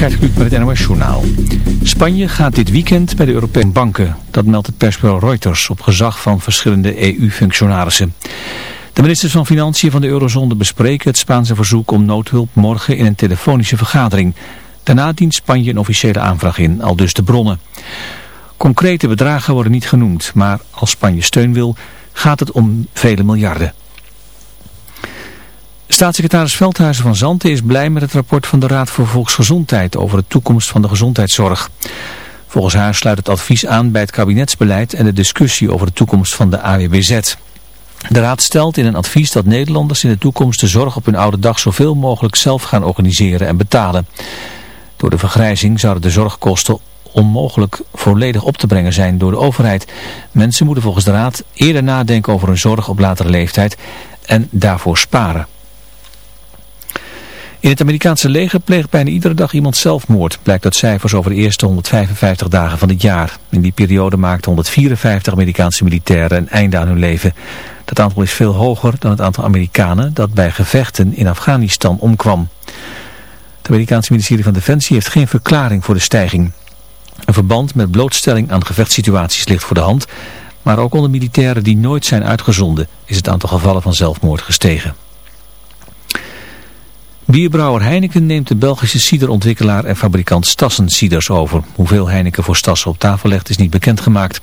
Gert Kluk met het NOS Journaal. Spanje gaat dit weekend bij de Europese banken. Dat meldt het persbureau Reuters op gezag van verschillende EU-functionarissen. De ministers van Financiën van de eurozone bespreken het Spaanse verzoek om noodhulp morgen in een telefonische vergadering. Daarna dient Spanje een officiële aanvraag in, al dus de bronnen. Concrete bedragen worden niet genoemd, maar als Spanje steun wil, gaat het om vele miljarden. Staatssecretaris Veldhuizen van Zanten is blij met het rapport van de Raad voor Volksgezondheid over de toekomst van de gezondheidszorg. Volgens haar sluit het advies aan bij het kabinetsbeleid en de discussie over de toekomst van de AWBZ. De Raad stelt in een advies dat Nederlanders in de toekomst de zorg op hun oude dag zoveel mogelijk zelf gaan organiseren en betalen. Door de vergrijzing zouden de zorgkosten onmogelijk volledig op te brengen zijn door de overheid. Mensen moeten volgens de Raad eerder nadenken over hun zorg op latere leeftijd en daarvoor sparen. In het Amerikaanse leger pleegt bijna iedere dag iemand zelfmoord, blijkt uit cijfers over de eerste 155 dagen van het jaar. In die periode maakten 154 Amerikaanse militairen een einde aan hun leven. Dat aantal is veel hoger dan het aantal Amerikanen dat bij gevechten in Afghanistan omkwam. Het Amerikaanse ministerie van Defensie heeft geen verklaring voor de stijging. Een verband met blootstelling aan gevechtssituaties ligt voor de hand, maar ook onder militairen die nooit zijn uitgezonden is het aantal gevallen van zelfmoord gestegen. Bierbrouwer Heineken neemt de Belgische ciderontwikkelaar en fabrikant Stassen Ciders over. Hoeveel Heineken voor Stassen op tafel legt is niet bekendgemaakt.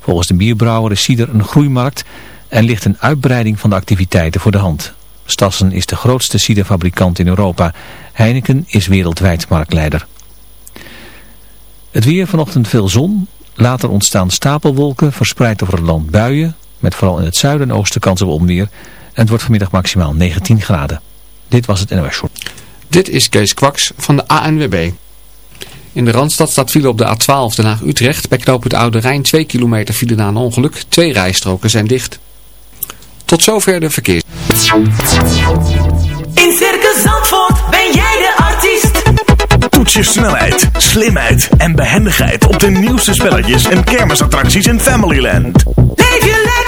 Volgens de bierbrouwer is cider een groeimarkt en ligt een uitbreiding van de activiteiten voor de hand. Stassen is de grootste ciderfabrikant in Europa. Heineken is wereldwijd marktleider. Het weer vanochtend veel zon. Later ontstaan stapelwolken verspreid over het land buien. Met vooral in het zuiden en oosten kans op onweer. En het wordt vanmiddag maximaal 19 graden. Dit was het NOS Short. Dit is Kees Kwaks van de ANWB. In de Randstad staat file op de A12 Den Haag-Utrecht. Bij knoop het Oude Rijn 2 kilometer file na een ongeluk. Twee rijstroken zijn dicht. Tot zover de verkeer. In Circus Zandvoort ben jij de artiest. Toets je snelheid, slimheid en behendigheid op de nieuwste spelletjes en kermisattracties in Familyland. Leef je lekker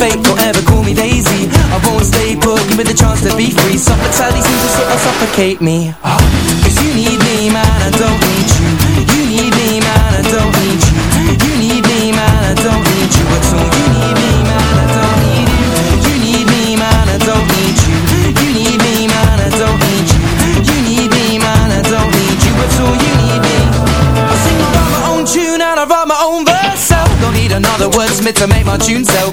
Fake, don't ever call me Daisy I won't stay put, give me the chance to be free. Sadly seems to sort of suffocate me. Cause you need me, man, I don't need you. You need me, man, I don't need you. You need me, man, I don't need you at all. You need me, man, I don't need you. You need me, man, I don't need you. You need me, man, I don't need you. You need me, man, I don't need you at all. You need me. I sing my own tune and I write my own verse so Don't need another wordsmith to make my tune sell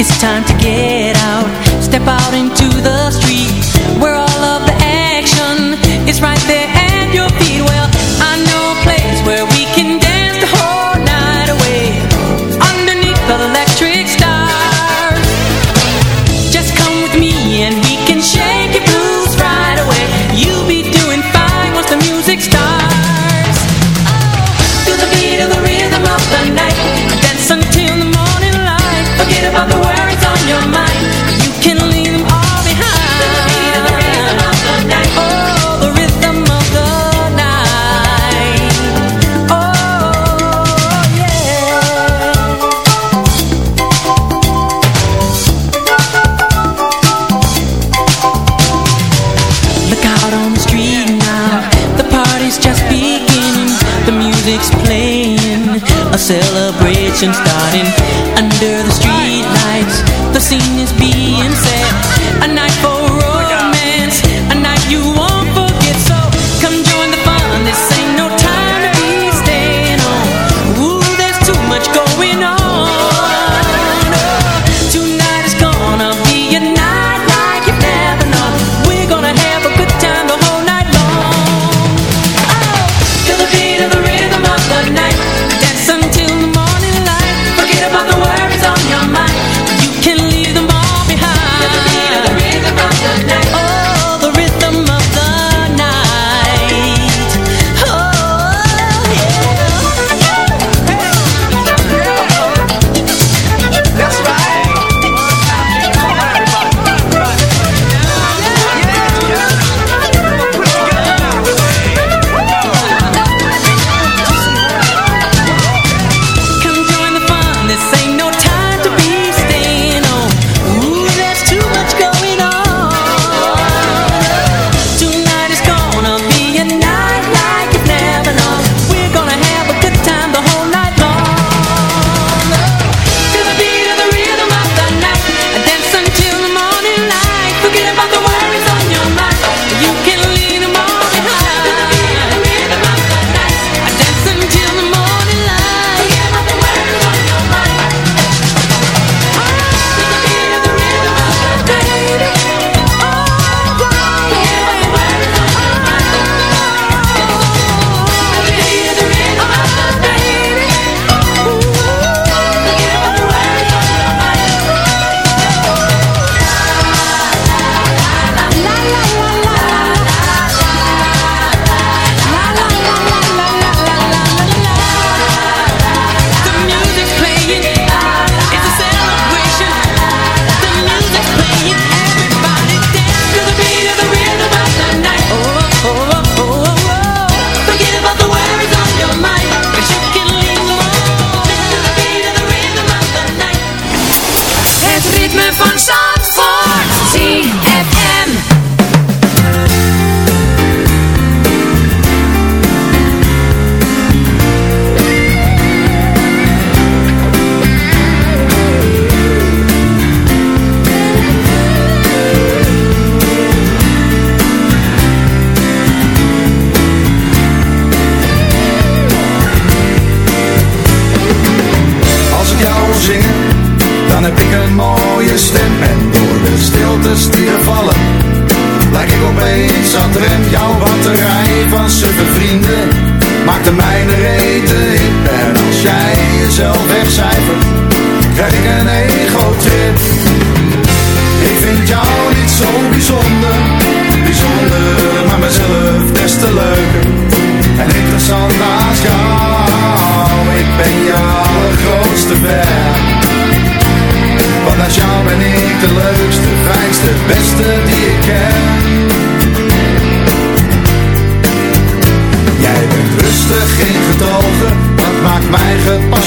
It's time to get since the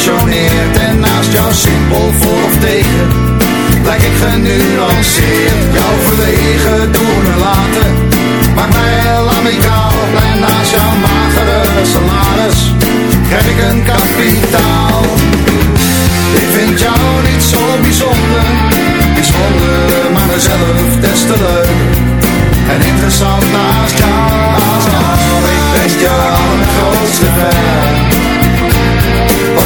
En naast jou simpel voor of tegen, lijk ik genuanceerd. Jouw verlegen doen en laten, maakt mij heel amicaal. En naast jouw magere salaris, krijg ik een kapitaal. Ik vind jou niet zo bijzonder, bijzonder, maar mezelf des te leuk. En interessant naast jou, ik ben je allergrootste fan.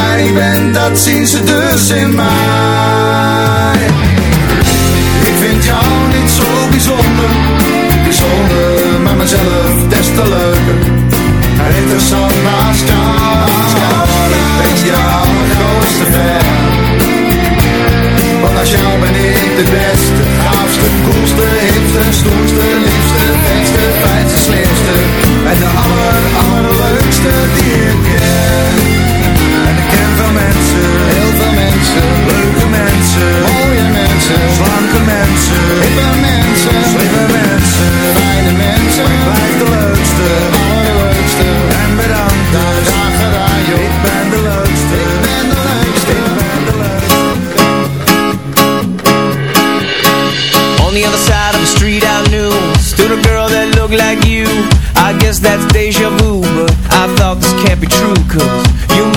Jij bent, dat zien ze dus in mij. Ik vind jou niet zo bijzonder, bijzonder, maar mezelf des te leuker. Interessant naast jou, ik ben jouw grootste fan. Want als jou ben ik de beste, gaafste, koelste, hipste, stoerste, liefste, vetste, fijnste, slimste. En de aller, allerleukste die ik ken. Mensen, leuke mensen, mooie mensen, slanke mensen, hippe mensen, slimme mensen, fijne mensen. Ik blijf de leukste, allerleukste. En bedankt, graag gedaan joh. Ik ben de leukste, ik ben de leukste, ik ben de leukste. On the other side of the street I knew Stood a girl that looked like you I guess that's deja vu But I thought this can't be true Cause you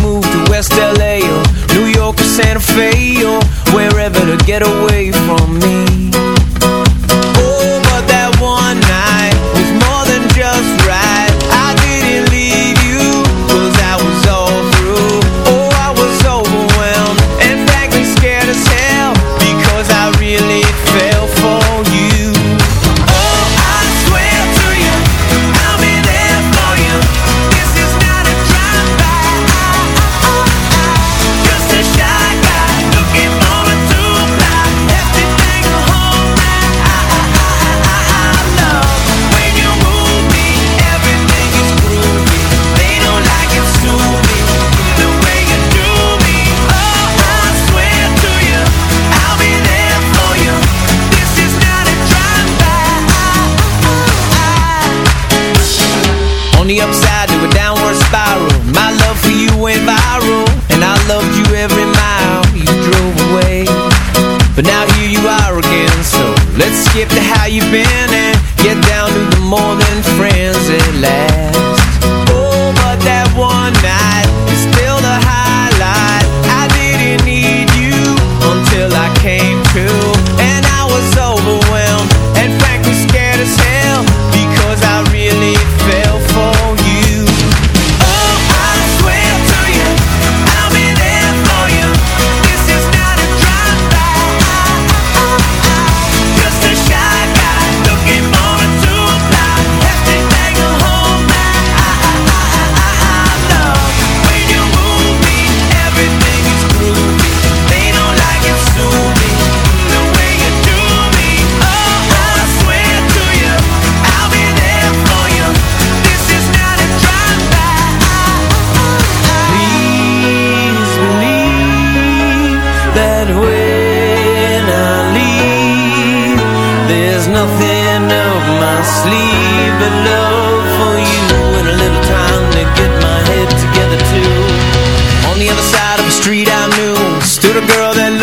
cafe or wherever to get away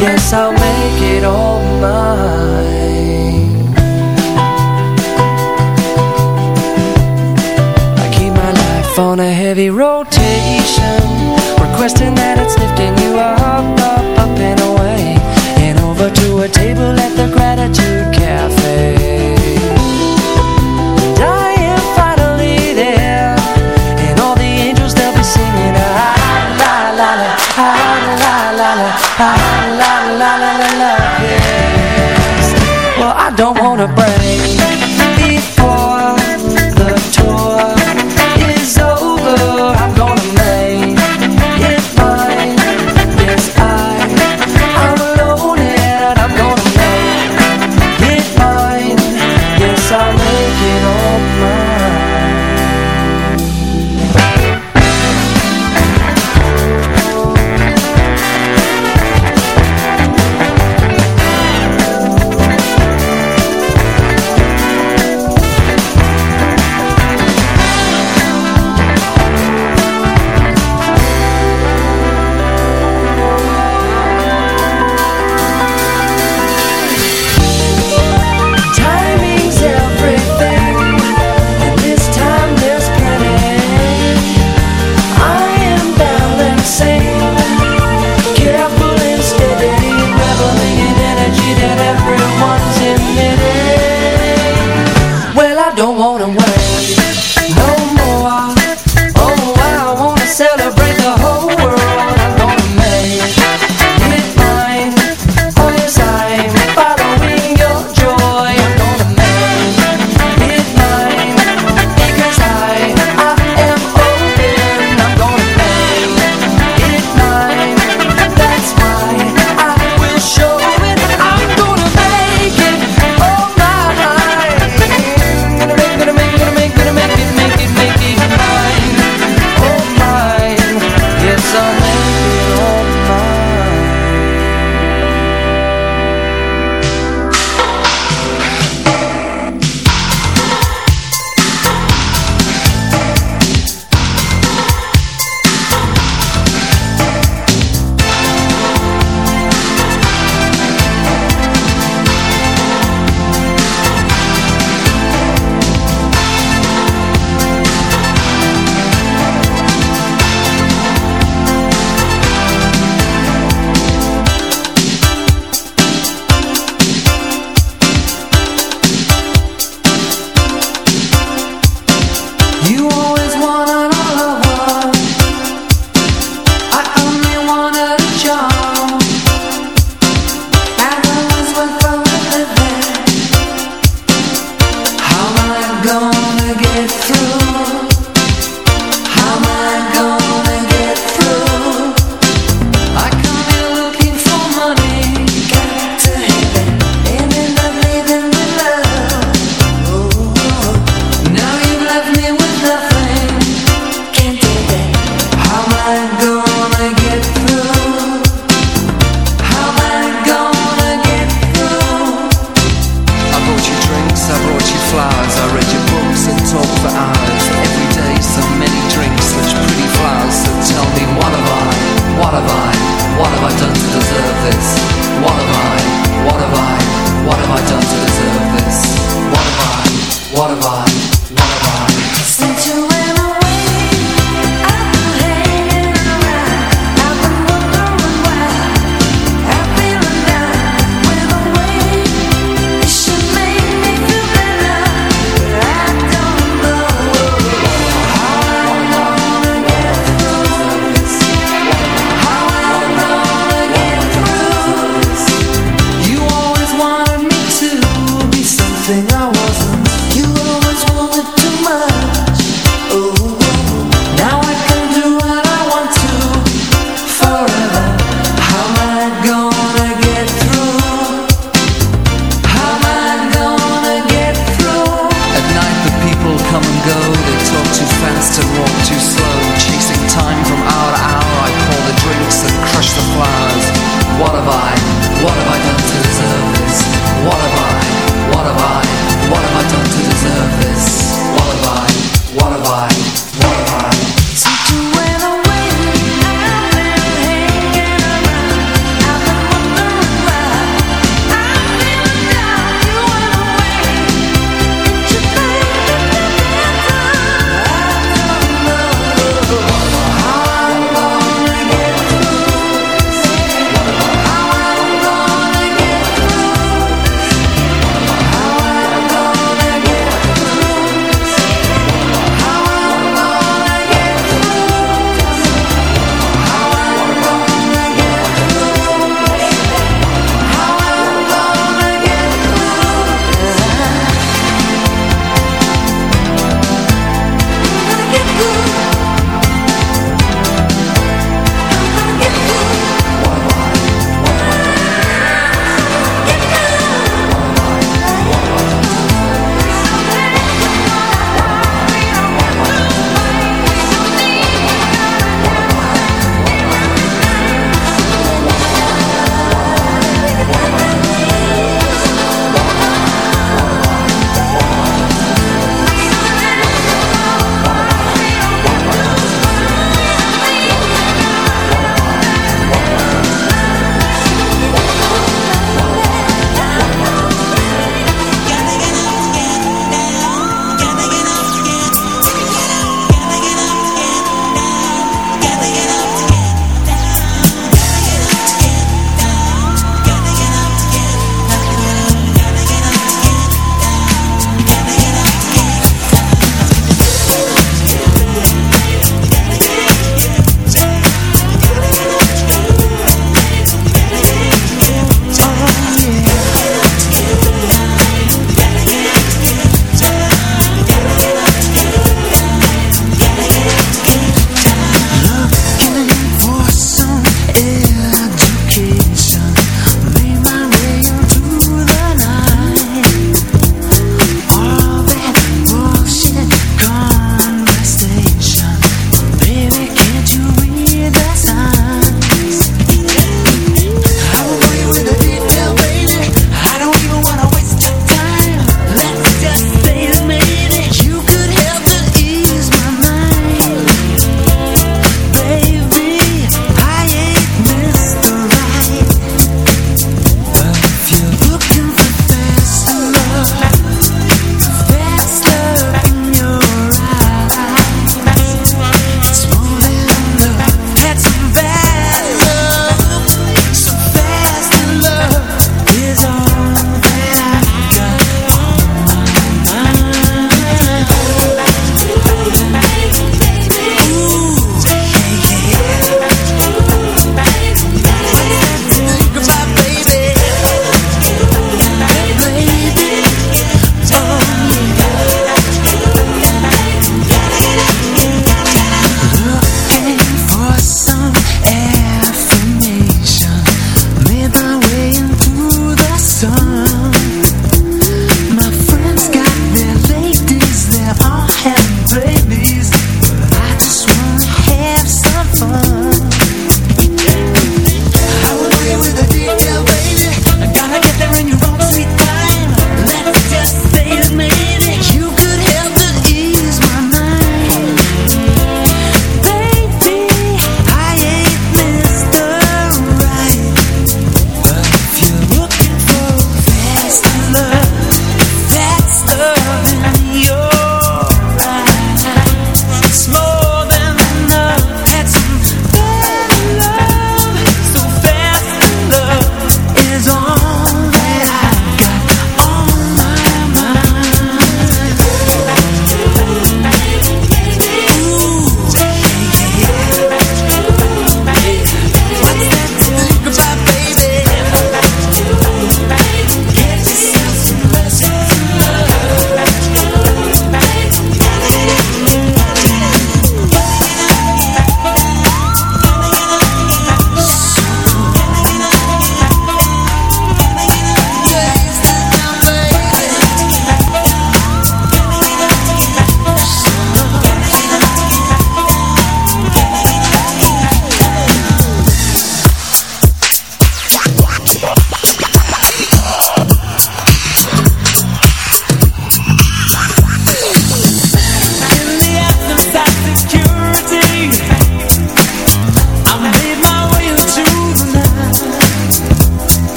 Yes, I'll make it all mine. I keep my life on a heavy rotation Requesting that it's lifting you up, up, up and away And over to a table at the Gratitude Cafe.